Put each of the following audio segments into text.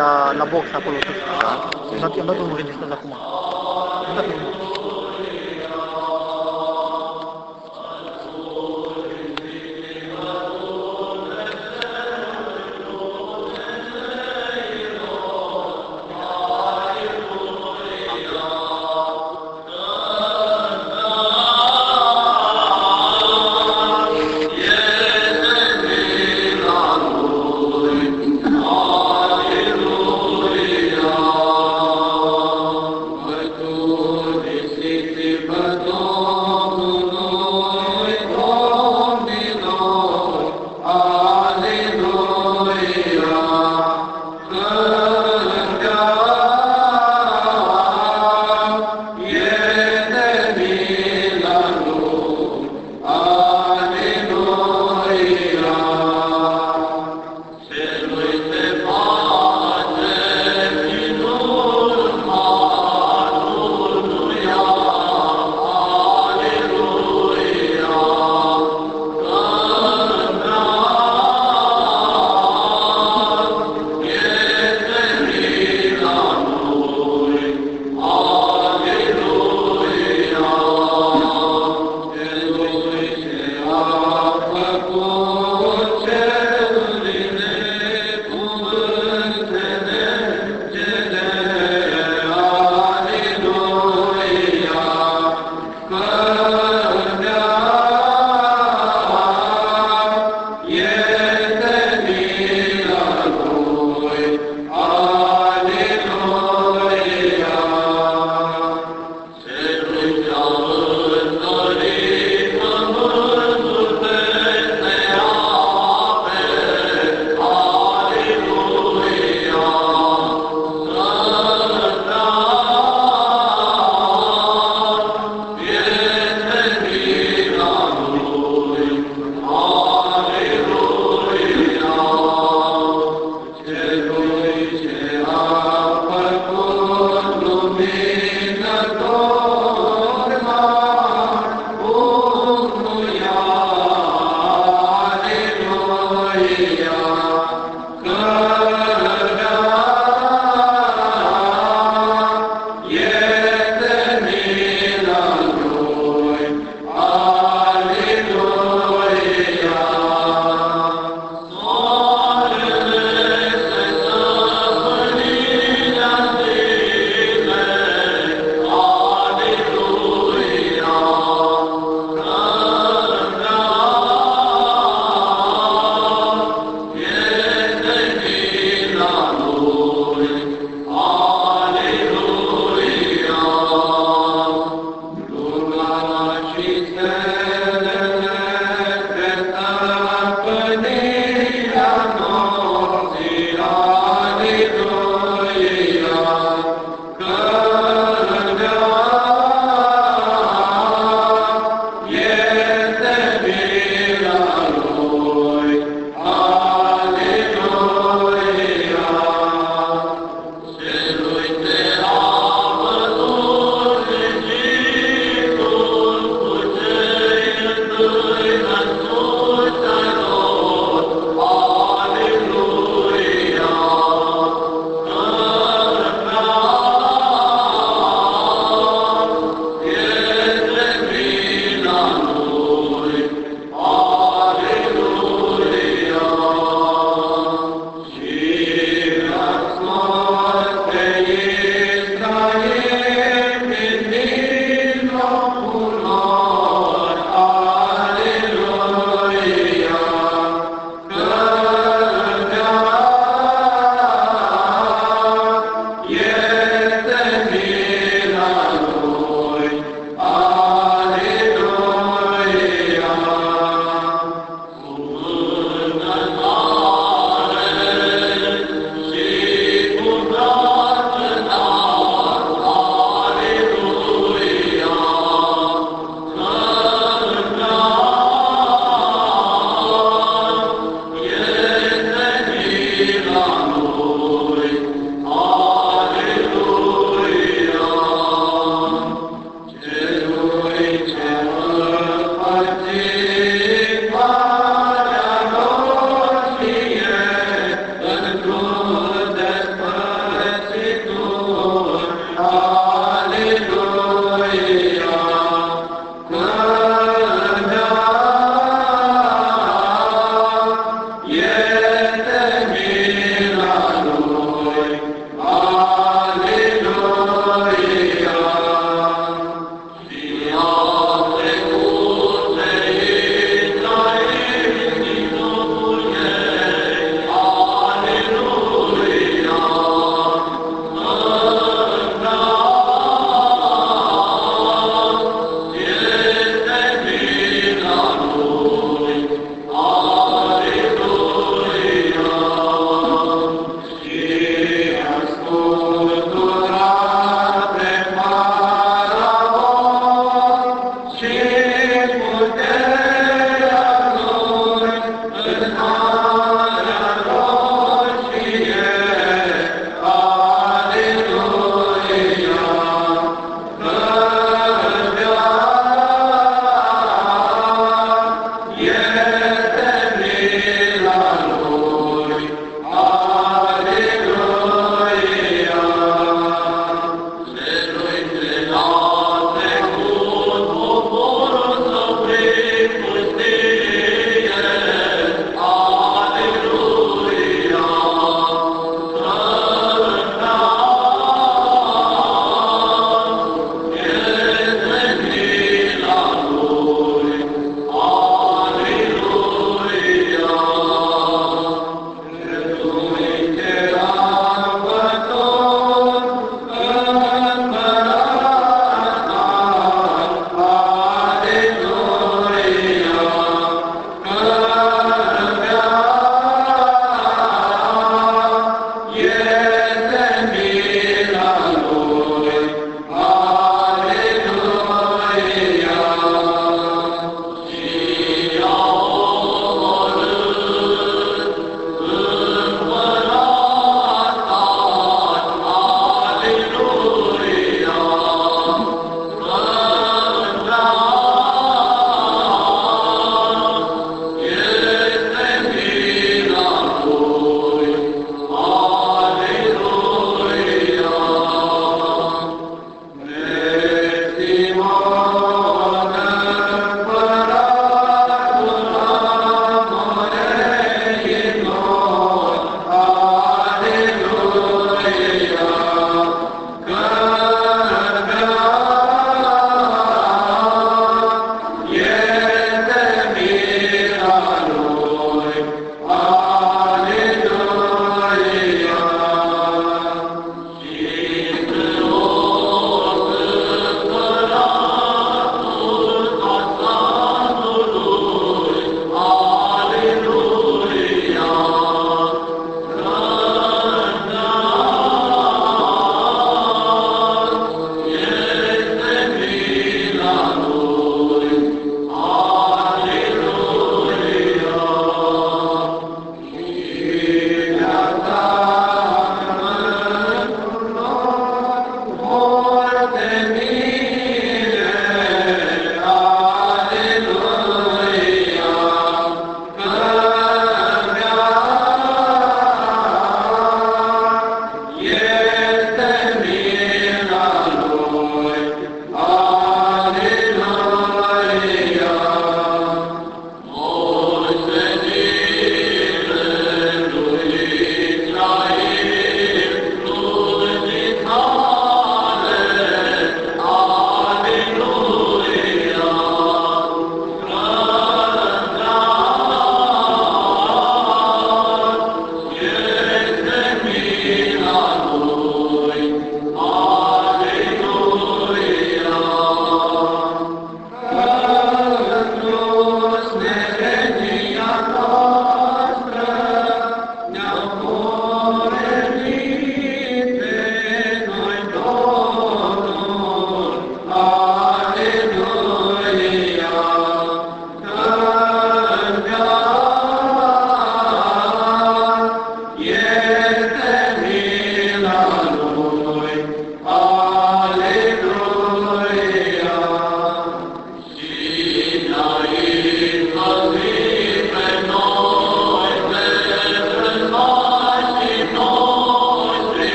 la, la box acolo sus. Da. I-am dat, i-am dat un înregistrat acum. I-am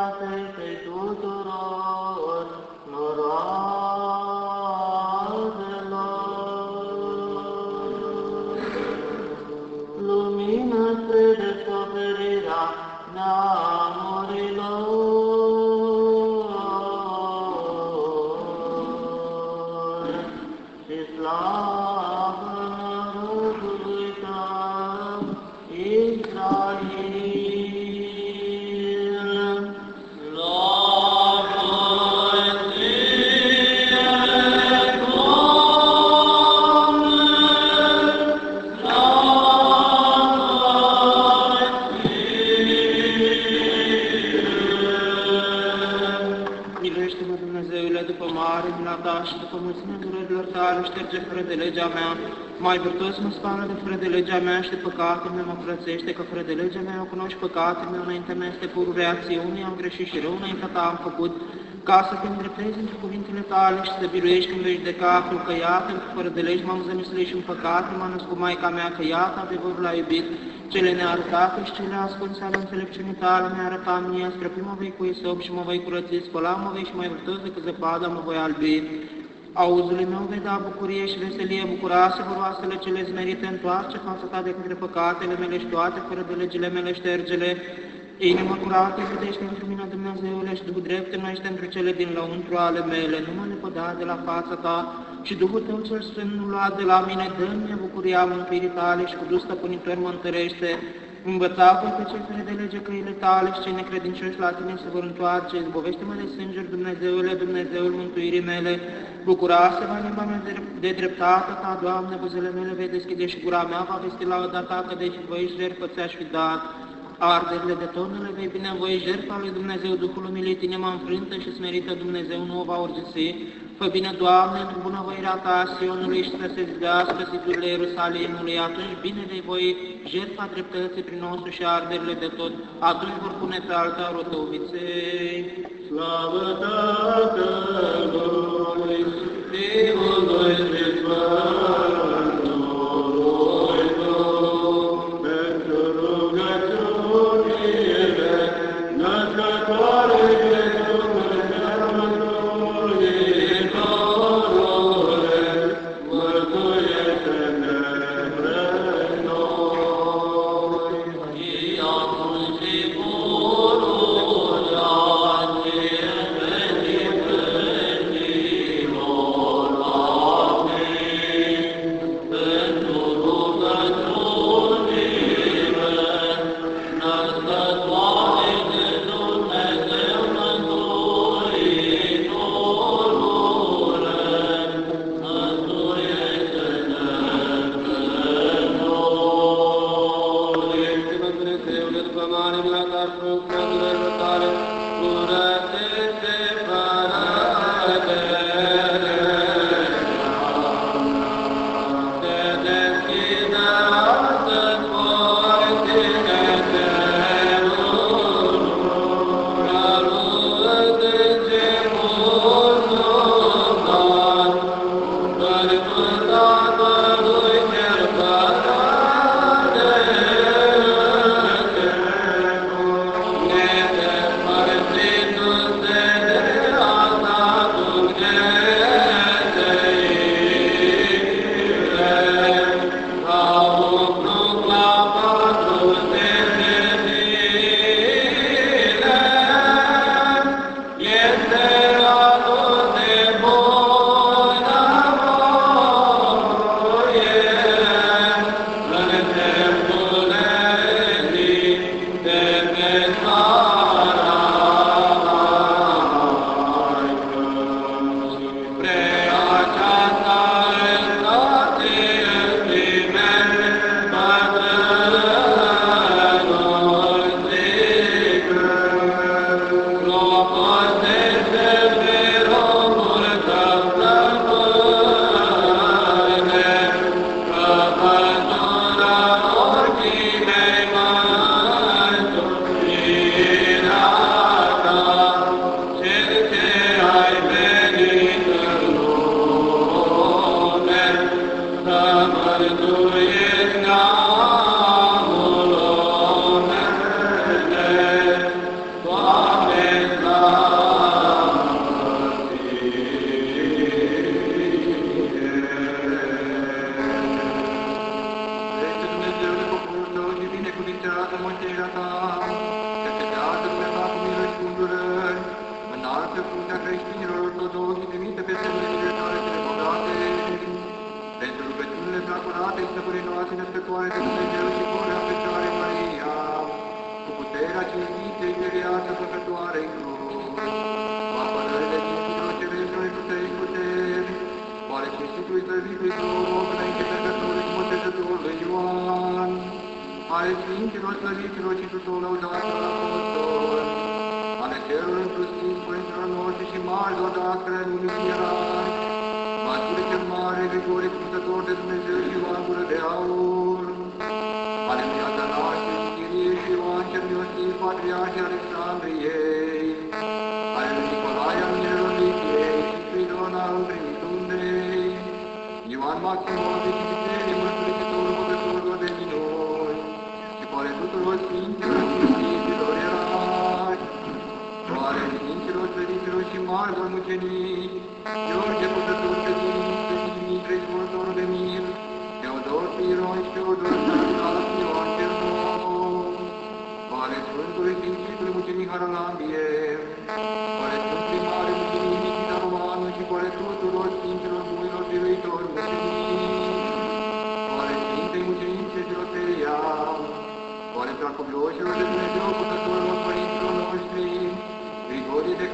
înaintea feței tuturor noroazelor. Legea mea. Mai virtuos mă spală de fără de legea mea și de păcatele mele mă frățește, că fără de legea mea eu cunoști păcatele mele, înaintea mea este pururea acțiunii, am greșit și rău înaintea ta am făcut, ca să te îndreptezi între cuvintele tale și să biruiești când vei judeca, că iată, fără de legi m-am zămislit și în păcate, m-a născut Maica mea, că iată, adevărul a iubit, cele nearătate și cele ascunse ale înțelepciunii tale mi-a arătat mie, spre mă voi cu isop și mă voi curăți, spăla mă vei și mai vârtos decât zăpada mă voi albi. Auzului meu vei da bucurie și veselie, bucurase voroasele cele zmerite, întoarce fața ta de către păcatele mele și toate, fără de legile mele ștergele. Inimă curată, iubește pentru mine, Dumnezeule, și Duhul drept înnoiește pentru cele din lăuntru ale mele. Nu mă lepăda de la fața ta și Duhul tău cel Sfânt nu lua de la mine, dă-mi bucuria mântuirii tale și cu dus stăpânitor mă întărește. Învăța voi pe cei fără de lege căile tale și cei necredincioși la tine se vor întoarce. Izbovește-mă de sângeri, Dumnezeule, Dumnezeul mântuirii mele. Bucura-se-vă limba mea de, de dreptate ta, Doamne, buzele mele vei deschide și gura mea va vesti lauda ta, că deși voi jertfă ți-aș fi dat. Arderile de tonele vei binevoi jertfa lui Dumnezeu, Duhul umilit, inima înfrântă și smerită Dumnezeu nu o va urgisi. Fă bine, Doamne, în bunăvoirea ta Sionului și să se zidească siturile Ierusalimului, atunci bine vei voi jertfa dreptății prin nostru și arderile de tot, atunci vor pune pe altarul tău viței. Slavă Tatălui, Fiului și Sfântului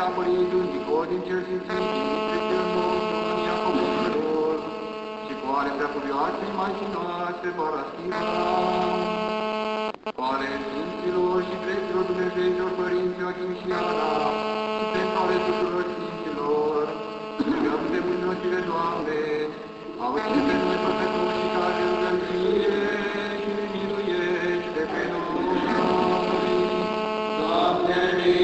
capului ei Dumnezeu din cel sfințenit, peste Domnul și acoperător, și coare prea cuvioasei Maicii noastre paraschivă, coare Sfinților și Creților Dumnezeilor Părinților și Ana, și pentru ale tuturor Sfinților, rugăm de mâinile Doamne, auzi pe noi păcătoși care rugăm fie, Amen.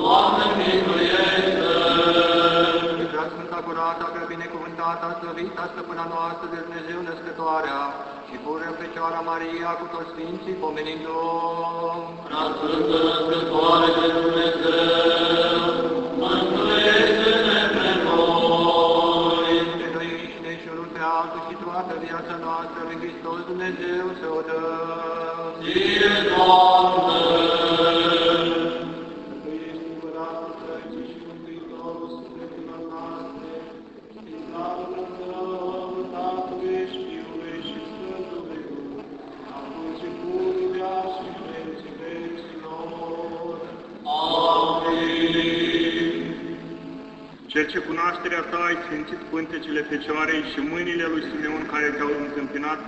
Doamne, miluiește! Și prea Sfânta Curată, prea binecuvântată, slăvită, stăpâna noastră de Dumnezeu născătoarea și pură Fecioara Maria cu toți Sfinții, pomenind-o. Prea Sfântă Născătoare de Dumnezeu, mântuiește-ne pe noi! Pe noi înșine și unul pe altul și toată viața noastră lui Hristos Dumnezeu să o dăm. Ție, Doamne! Cel ce cunoașterea ta ai sfințit pântecele Fecioarei și mâinile lui Simeon care te-au întâmpinat,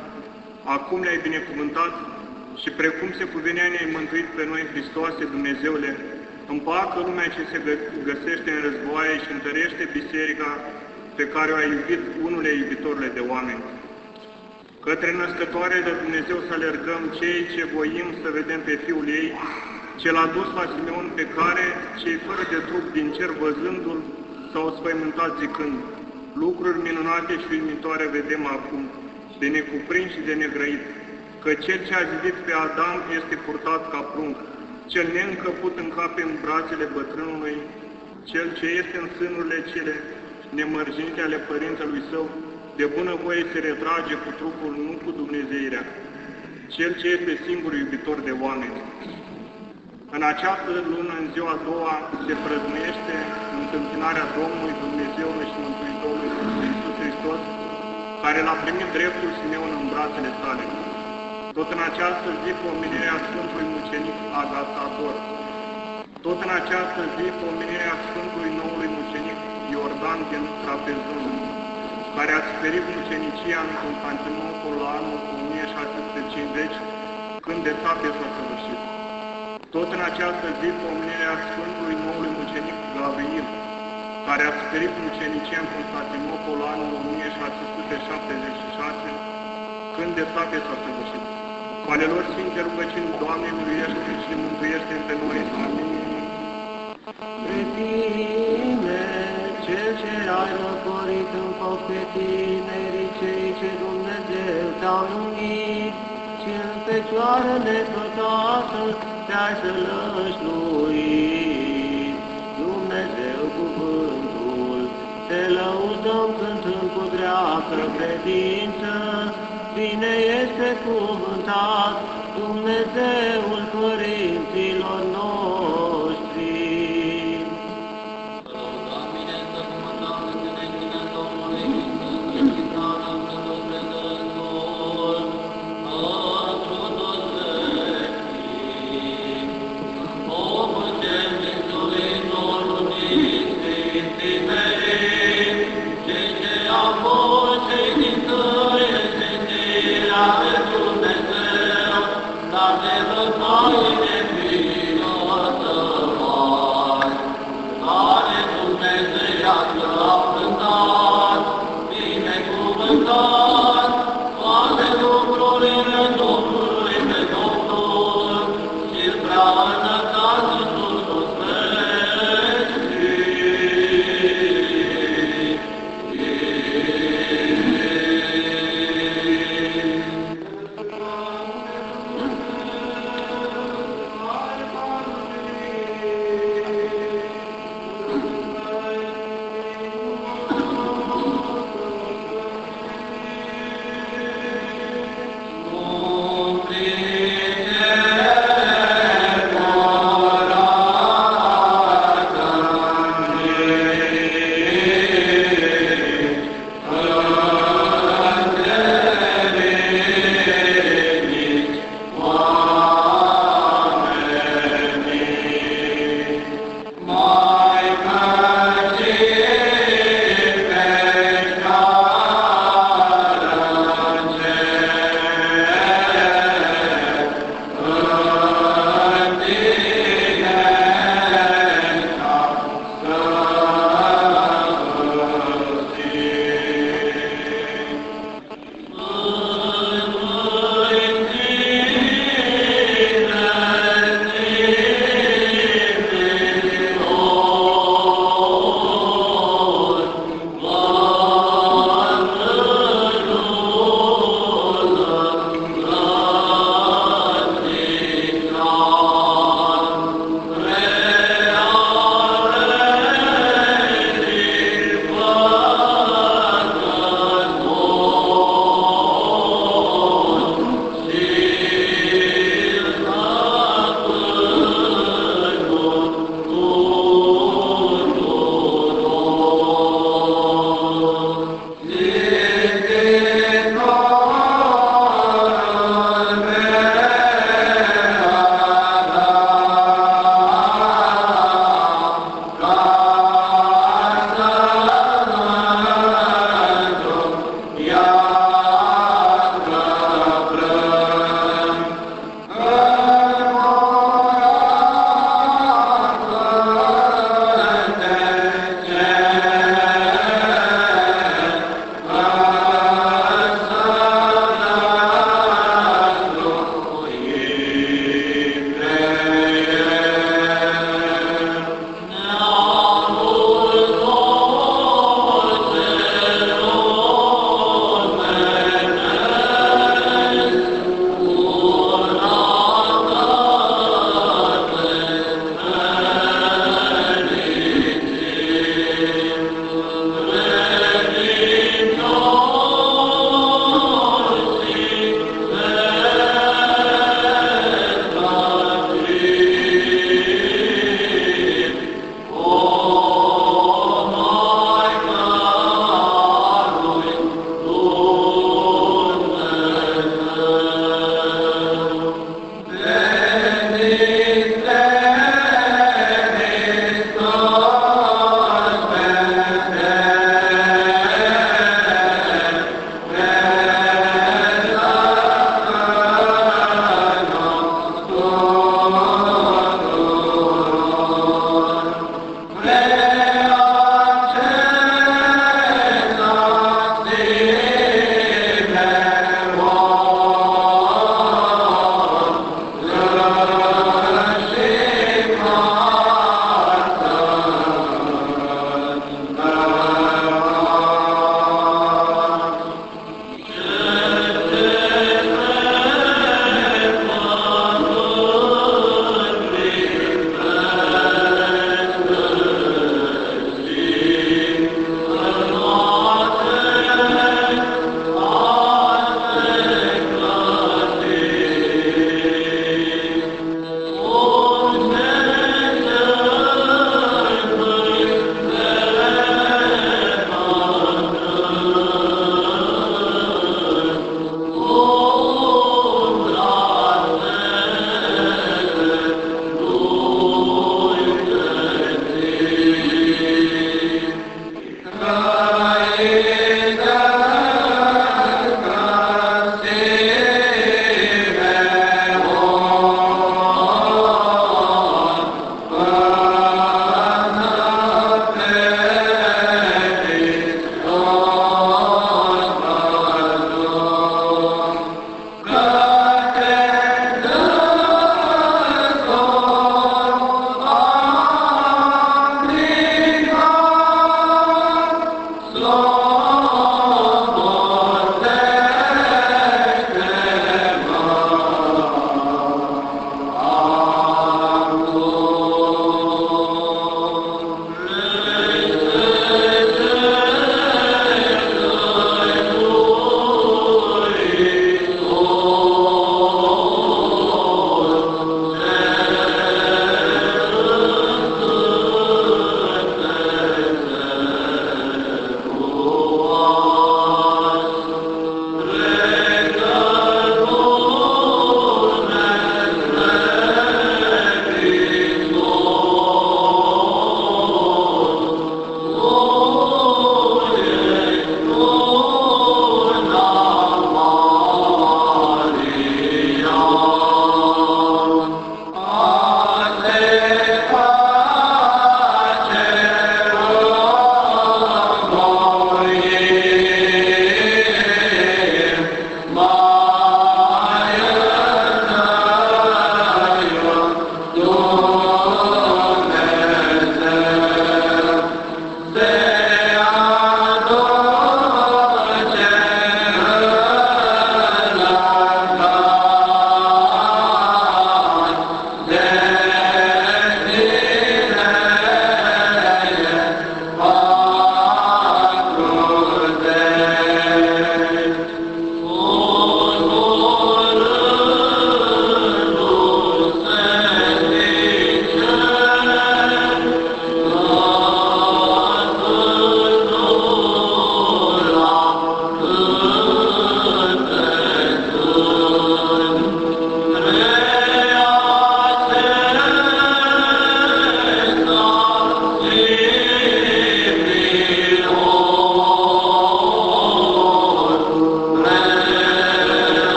acum le-ai binecuvântat și precum se cuvenea ne-ai mântuit pe noi, Hristoase, Dumnezeule, împacă lumea ce se gă- găsește în războaie și întărește biserica pe care o ai iubit unule iubitorile de oameni. Către născătoare de Dumnezeu să alergăm cei ce voim să vedem pe Fiul ei, ce l-a dus la Simeon pe care cei fără de trup din cer văzându-l s-au spăimântat zicând, lucruri minunate și uimitoare vedem acum, de necuprins și de negrăit, că cel ce a zidit pe Adam este purtat ca prunc, cel neîncăput în cape în brațele bătrânului, cel ce este în sânurile cele nemărginite ale părintelui său, de bună voie se retrage cu trupul, nu cu Dumnezeirea, cel ce este singur iubitor de oameni. În această lună, în ziua a doua, se prăznuiește întâmpinarea Domnului Dumnezeului și Mântuitorului Iisus Hristos, care l-a primit dreptul Simeon în brațele sale. Tot în această zi, pomenirea Sfântului Mucenic Agasator, Tot în această zi, pomenirea Sfântului Noului Mucenic Iordan din Trapezun, care a suferit mucenicia în Constantinopol la anul 1650, când de etape s-a săvârșit. Tot în această zi, pomenirea Sfântului Noului Mucenic Gavril, care a suferit mucenicia în Constantinopol la anul 1676, când de etape s-a săvârșit. Cu ale lor Sfinte rugăciuni, Doamne, miluiește și mântuiește pe noi. Amin. Pe tine, cel ce ai locorit în foc pe tinerii cei ce Dumnezeu te-au numit, și în fecioară nepătată te-ai să lășluit. Te lăudăm cântând cu dreaptă credință, Bine este cuvântat Dumnezeul părinților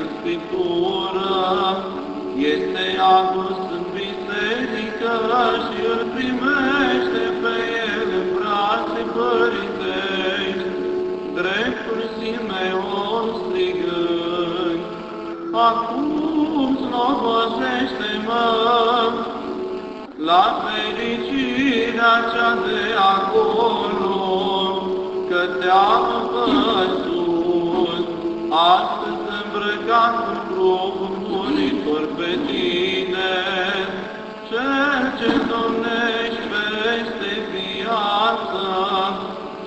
în Scriptură, este adus în biserică și îl primește pe el în brațe părintești, dreptul Simeon strigând, Acum slobozește-mă la fericirea cea de acolo, că te-am văzut, leagăn rugător pe tine, cel ce domnești peste viață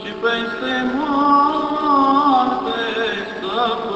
și peste moarte stăpân.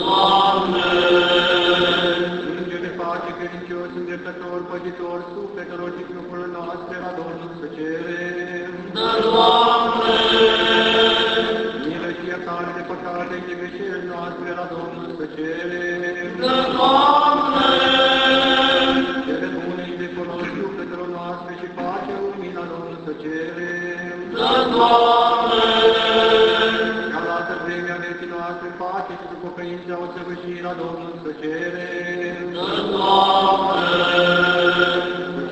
Doamne! Sânge de pace, credincios, îndreptător, păzitor, sufletelor și trupurilor noastre, adornic să cerem. Dă, Doamne! Milă și iertare de păcate și greșeli noastre, la Domnul să cerem. Dă, Doamne! Cele bune și de folos sufletelor noastre și pacea lumina Domnul să cerem. Dă, Doamne! pocăința o săvârșirea Domnului să cere. Doamne!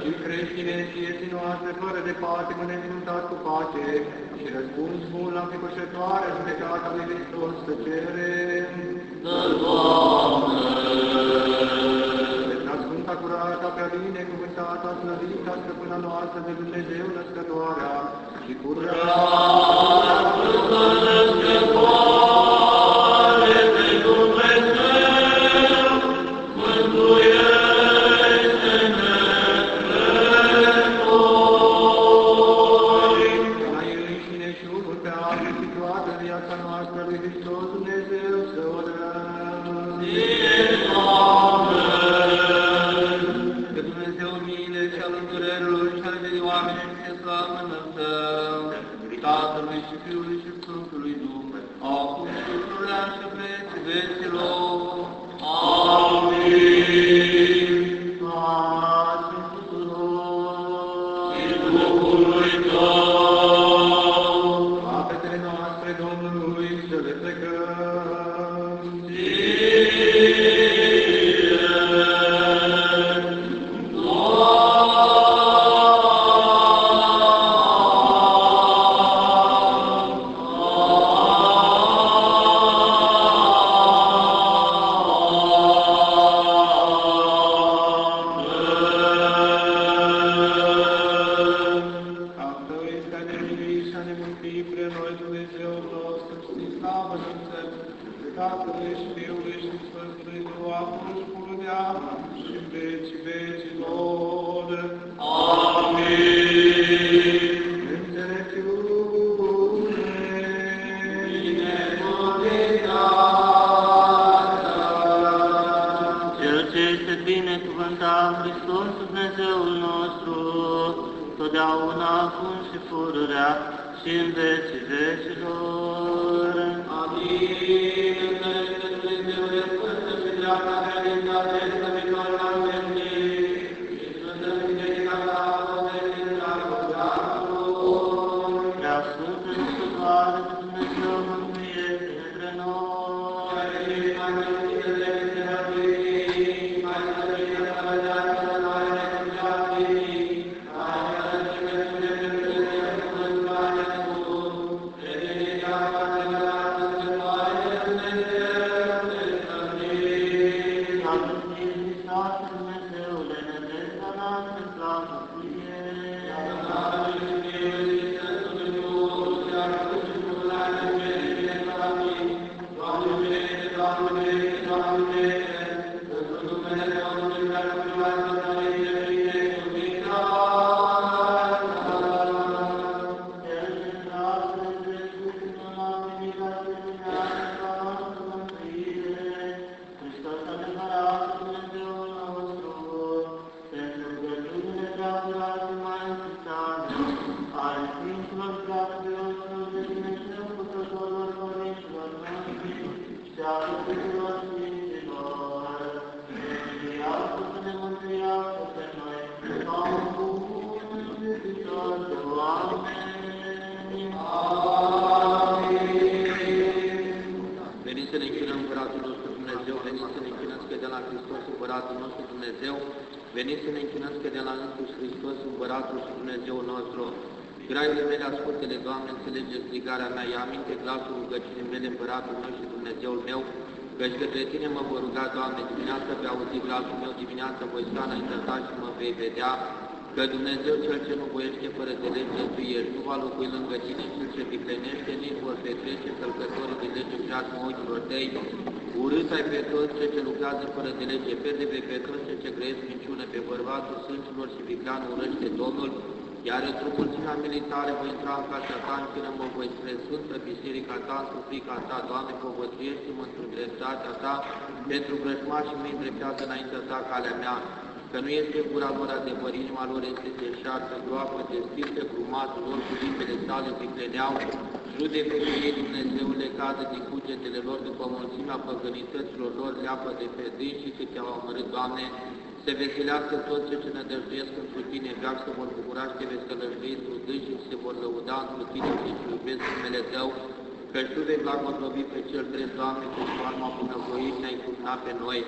Și creștine și ieții noastre fără de patimă ne înfruntați cu pace și răspuns bun la fricoșătoare judecata lui Hristos să cere. Doamne! Sfânta curată, prea binecuvântată, slăvită, stăpâna noastră de Dumnezeu născătoarea și curată, Sfântă născătoarea, către Tine mă voi ruga, Doamne, dimineața pe auzi glasul meu, dimineața voi sta înaintea Ta și mă vei vedea, că Dumnezeu cel ce nu voiește fără de lege, Tu ești, nu va locui lângă Tine cel ce viclenește, nici vor petrece călcătorii de lege în preajma ochilor Tăi, urât ai pe toți cei ce lucrează fără de lege, perdeve pe toți cei ce grăiesc minciună, pe bărbatul sânților și vicleanul urăște Domnul, iar într-o mulțimea militare voi intra în casa ta, închină mă voi spre Sfântă Biserica ta, într frica ta, Doamne, povățuiește-mă într dreptatea ta, pentru vrăjmașii mei îndreptează înaintea ta calea mea, că nu este gura lor adevăr, inima lor este deșartă, groapă, deschisă, grumatul lor, cuvintele tale vicleneau, judecă pe ei, Dumnezeule, cadă din cugetele lor după mulțimea păgănităților lor, leapă de pe dâns și ce te-au amărât, Doamne, se veselească toți cei ce ne dăjduiesc întru Tine, veac să vor bucura și te veți călășdui întru dâns și se vor lăuda întru Tine și ce iubesc numele Tău, căci Tu vei blagoslovi pe cel drept, Doamne, că cu arma bunăvoit ne-ai furnat pe noi.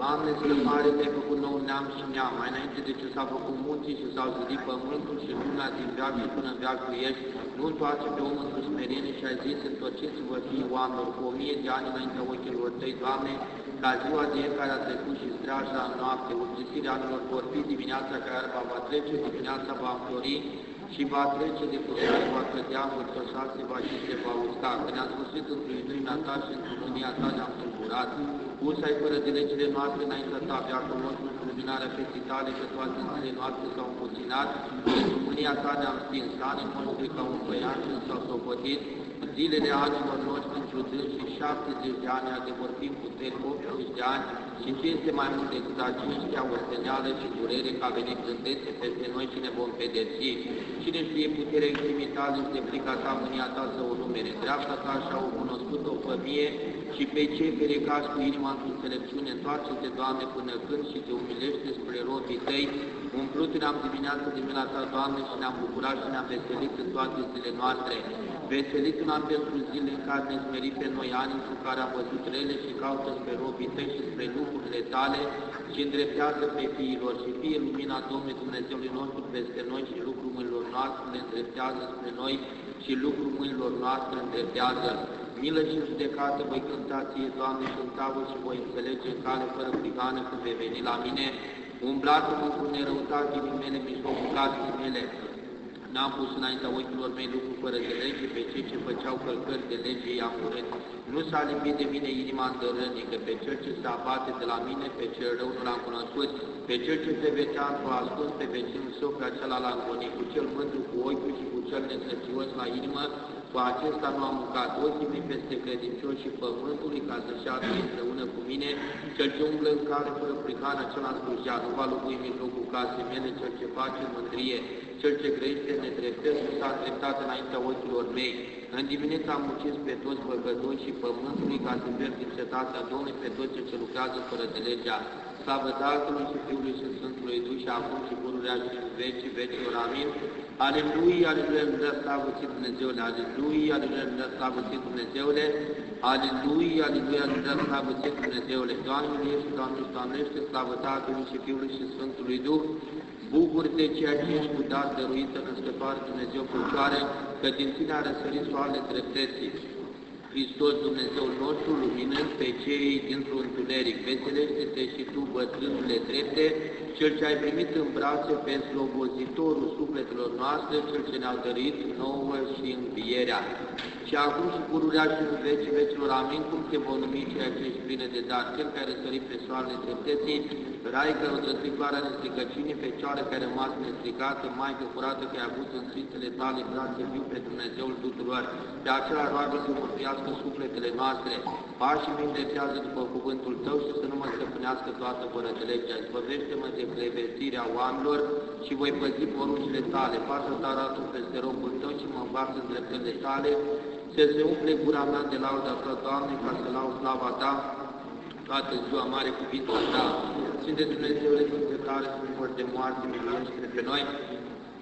Doamne, strămare te-ai făcut nou neam și neam, mai înainte de ce s-a făcut munții și s-au zidit pământul și lumea din veac și până în veac tu ești, nu întoarce pe om într smerenie și ai zis, întorceți-vă fii oamenilor cu o mie de ani înaintea ochilor tăi, Doamne, ca ziua de ieri care a trecut și streaja în noapte, urgisirea anilor vor fi dimineața care va trece, dimineața va înflori și va trece de putere, va cădea, vârtoșa, se va și se va usca. Când ne-am sfârșit într-o iubirea ta și într-o mânia ta ne-am tulburat, Pus ai fără de legile noastre înaintea ta, veacul nostru, în luminarea feții tale, că toate zilele noastre s-au împuținat, pentru mânia ta ne-am stins, anii noștri ca un băiat și s-au socotit, zilele anilor noștri întrudând și 70 de ani, adevăr fiind puteri 80 de ani, și ce este mai mult decât aceștia, osteneală și durere, ca venit gândețe peste noi și ne vom pedepsi. Cine știe puterea intimitale și de frica ta, mânia ta să o numere, dreapta ta așa au cunoscut-o fămie și pe cei perecați cu inima într înțelepciune, întoarce-te, Doamne, până când și te umilește spre robii tăi, umplut ne-am dimineața de mila ta, Doamne, și ne-am bucurat și ne-am veselit în toate zilele noastre. Veselit un an pentru zile în care ne smeri pe noi ani, în care am văzut rele și caută spre robii tăi și spre lucrurile tale și îndreptează pe fiilor și fie lumina Domnului Dumnezeului nostru peste noi și lucrul mâinilor noastre le îndreptează spre noi și lucrul mâinilor noastre îndreptează. Milă și judecată voi cânta ție, Doamne, și în tavă și voi înțelege în cale fără prigană când vei veni la mine. Umblați-mă într-o nerăutate din mele, mijlocul casei mele. N-am pus înaintea ochilor mei lucruri fără de lege, pe cei ce făceau călcări de lege i-am urât. Nu s-a limpit de mine inima îndărănică, pe cel ce se abate de la mine, pe cel rău nu l-am cunoscut, pe cel ce se vecea într-o ascuns, pe vecinul său, pe acela l-am gonit, cu cel mândru cu ochiul și cu cel nesățios la inimă, cu acesta nu am mâncat ochii mei peste credincioși și pământului, ca să-și adă împreună cu mine, cel ce umblă în care fără prihană, acela slujea, nu va locui în mijlocul casei mele, cel ce face mândrie, cel ce grește nedreptăți nu s-a dreptat înaintea ochilor mei. În dimineața am ucis pe toți păcătoși și pământului ca să pierd din cetatea Domnului pe toți ce lucrează fără de legea. Slavă Tatălui și Fiului și Sfântului Duh și acum și pururea și în vecii vecilor. Amin. Aleluia, aleluia, îmi dă slavă ție Dumnezeule, aleluia, aleluia, îmi dă slavă ție Dumnezeule, aleluia, aleluia, îmi dă slavă ție Dumnezeule. Doamne, ești, Doamne, și Doamnește, slavă Tatălui și Fiului și Sfântului Duh, Bucur-te ceea ce ești cu dar dăruită născătoare Dumnezeu Făcioare, că din tine a răsărit soarele dreptății. Hristos Dumnezeul nostru, luminând pe cei dintr-un întuneric, veselește-te și tu, bătrânule drepte, Cel ce ai primit în brațe pe slobozitorul sufletelor noastre, Cel ce ne-a dărit nouă și învierea. Și acum și pururea și în vecii vecilor, amin, cum te vor numi ceea ce ești pline de dar, Cel care a sărit pe soarele dreptății, Raica rătătricarea nestricăciunii, Fecioară care a rămas nestricată, Maică curată că ai avut în Sfintele tale brațe viu pe Dumnezeul tuturor. De aceea roagă să mântuiască sufletele noastre, pașii mi îndreptează după cuvântul tău și să nu mă stăpânească toată fără de legea. Izbăvește-mă de clevetirea oamenilor și voi păzi poruncile tale. Pasă ta arată peste robul tău și mă învață în dreptările tale. Să se umple gura mea de lauda ta, Doamne, ca să lau slava ta, toată ziua mare cuvința ta. Sfinte Dumnezeule, Sfinte tare, Sfinte vor de moarte, miluiește-ne pe noi.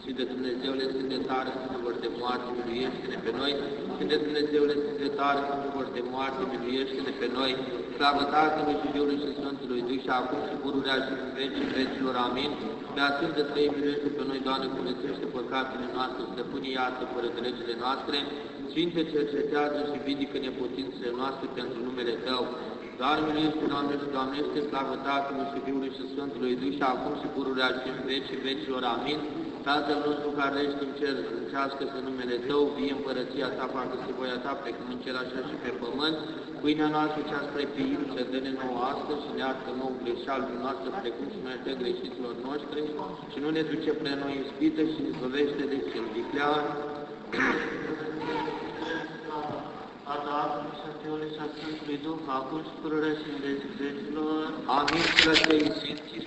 Sfinte Dumnezeule, Sfinte tare, Sfinte vor de moarte, miluiește-ne pe noi. Sfinte Dumnezeule, Sfinte tare, Sfinte vor de moarte, miluiește-ne pe noi. Slavă Tatălui și Fiului și Sfântului Duh și acum și pururea și în vecii vecilor. Amin. Pe Sfinte Trăi, miluiește pe noi, Doamne, curățește păcatele noastre, stăpânii iată fără de legile noastre. Sfinte, cercetează și vidică neputințele noastre pentru numele Tău. Dar miluiește, Doamne, și Doamne, este slavă Tatălui și Fiului și Sfântului Duh și acum și pururea și în vecii vecilor. Amin. Tatăl nostru care ești în cer, încească să numele Tău, vie împărăția Ta, facă-se voia Ta, precum în cer așa și pe pământ. Pâinea noastră cea spre piin, să dă-ne nouă astăzi și ne iartă nouă greșealul noastre, precum și noi te greșiților noștri, și nu ne duce pre noi ispită și ne izbăvește de cel viclean. a Tatălui și a Fiului și a Sfântului Duh, acum și pururea și în vecii vecilor. Amin, să te Sfinții,